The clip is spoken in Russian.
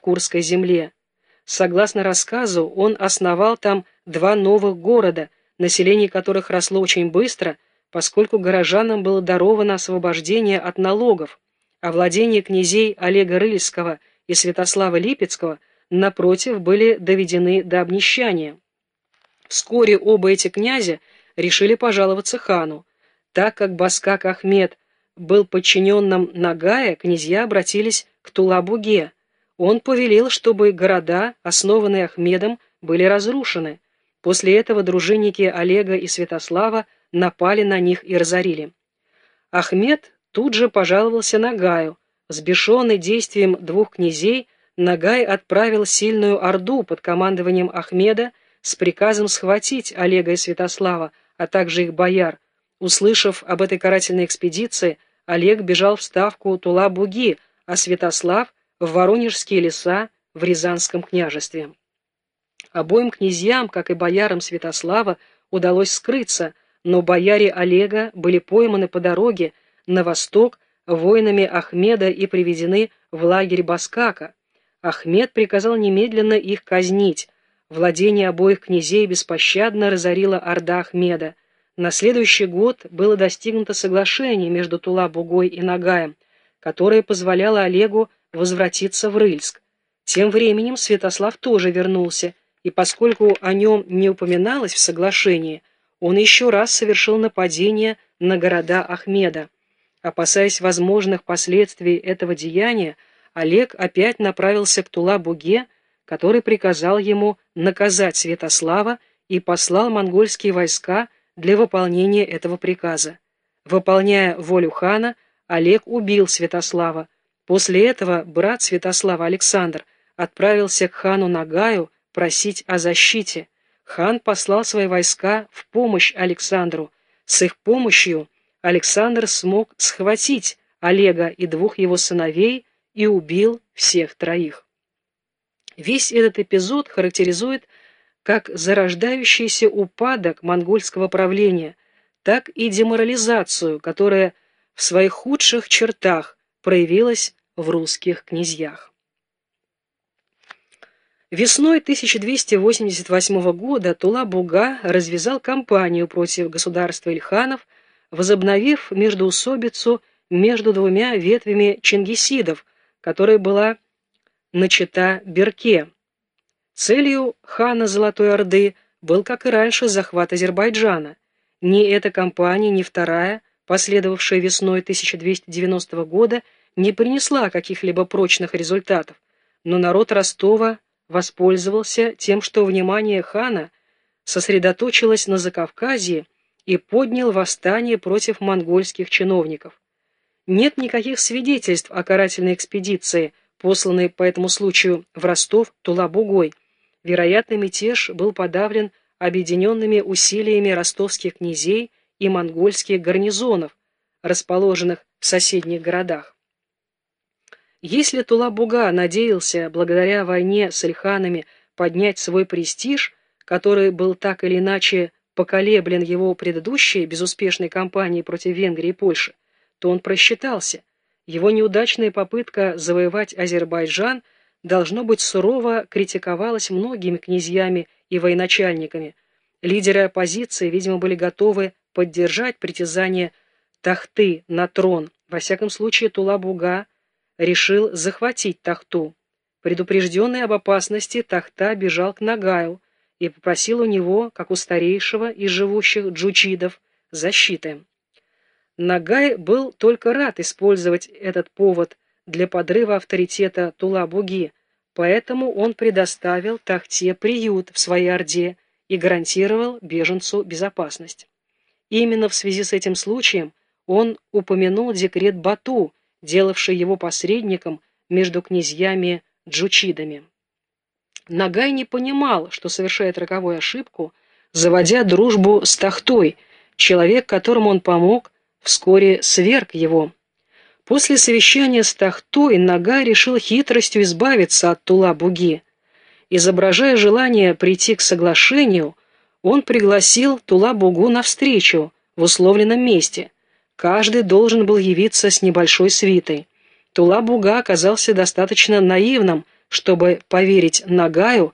в Курской земле. Согласно рассказу, он основал там два новых города, население которых росло очень быстро, поскольку горожанам было даровано освобождение от налогов, а владения князей Олега Рыльского и Святослава Липецкого, напротив, были доведены до обнищания. Вскоре оба эти князя решили пожаловаться хану. Так как Баскак Ахмед был подчиненным Нагая, князья обратились к Тулабуге. Он повелел, чтобы города, основанные Ахмедом, были разрушены. После этого дружинники Олега и Святослава напали на них и разорили. Ахмед тут же пожаловался Нагаю. Сбешенный действием двух князей, Нагай отправил сильную орду под командованием Ахмеда с приказом схватить Олега и Святослава, а также их бояр. Услышав об этой карательной экспедиции, Олег бежал в ставку Тула-Буги, а Святослав – в Воронежские леса в Рязанском княжестве. Обоим князьям, как и боярам Святослава, удалось скрыться, но бояре Олега были пойманы по дороге на восток воинами Ахмеда и приведены в лагерь Баскака. Ахмед приказал немедленно их казнить. Владение обоих князей беспощадно разорила орда Ахмеда. На следующий год было достигнуто соглашение между Тула-Бугой и Нагаем, которое позволяло Олегу возвратиться в Рыльск. Тем временем Святослав тоже вернулся, и поскольку о нем не упоминалось в соглашении, он еще раз совершил нападение на города Ахмеда. Опасаясь возможных последствий этого деяния, Олег опять направился к Тула-Буге, который приказал ему наказать Святослава и послал монгольские войска для выполнения этого приказа. Выполняя волю хана, Олег убил Святослава. После этого брат Святослава Александр отправился к хану Нагаю просить о защите. Хан послал свои войска в помощь Александру. С их помощью Александр смог схватить Олега и двух его сыновей и убил всех троих. Весь этот эпизод характеризует как зарождающийся упадок монгольского правления, так и деморализацию, которая в своих худших чертах проявилась в русских князьях. Весной 1288 года Тула-Буга развязал кампанию против государства Ильханов, возобновив междоусобицу между двумя ветвями чингисидов, которая была начата Берке. Целью хана Золотой Орды был, как и раньше, захват Азербайджана. Ни эта кампания, ни вторая, последовавшая весной 1290 года, не принесла каких-либо прочных результатов, но народ Ростова воспользовался тем, что внимание хана сосредоточилось на Закавказье и поднял восстание против монгольских чиновников. Нет никаких свидетельств о карательной экспедиции, посланной по этому случаю в Ростов Тула-Бугой. Вероятно, мятеж был подавлен объединенными усилиями ростовских князей и монгольских гарнизонов, расположенных в соседних городах. Если Тула-Буга надеялся, благодаря войне с Ильханами, поднять свой престиж, который был так или иначе поколеблен его предыдущей безуспешной кампанией против Венгрии и Польши, то он просчитался. Его неудачная попытка завоевать Азербайджан должно быть сурово критиковалась многими князьями и военачальниками. Лидеры оппозиции, видимо, были готовы поддержать притязание Тахты на трон. Во всяком случае, Тула-Буга решил захватить Тахту. Предупрежденный об опасности, Тахта бежал к Нагаю и попросил у него, как у старейшего из живущих джучидов, защиты. Нагай был только рад использовать этот повод для подрыва авторитета Тула-Буги, поэтому он предоставил Тахте приют в своей Орде и гарантировал беженцу безопасность. Именно в связи с этим случаем он упомянул декрет Бату, делавший его посредником между князьями-джучидами. Нагай не понимал, что совершает роковую ошибку, заводя дружбу с Тахтой, человек, которому он помог, вскоре сверг его. После совещания с Тахтой Нагай решил хитростью избавиться от Тула-Буги. Изображая желание прийти к соглашению, он пригласил Тула-Бугу на встречу в условленном месте. Каждый должен был явиться с небольшой свитой. Тула-Буга оказался достаточно наивным, чтобы поверить Нагаю,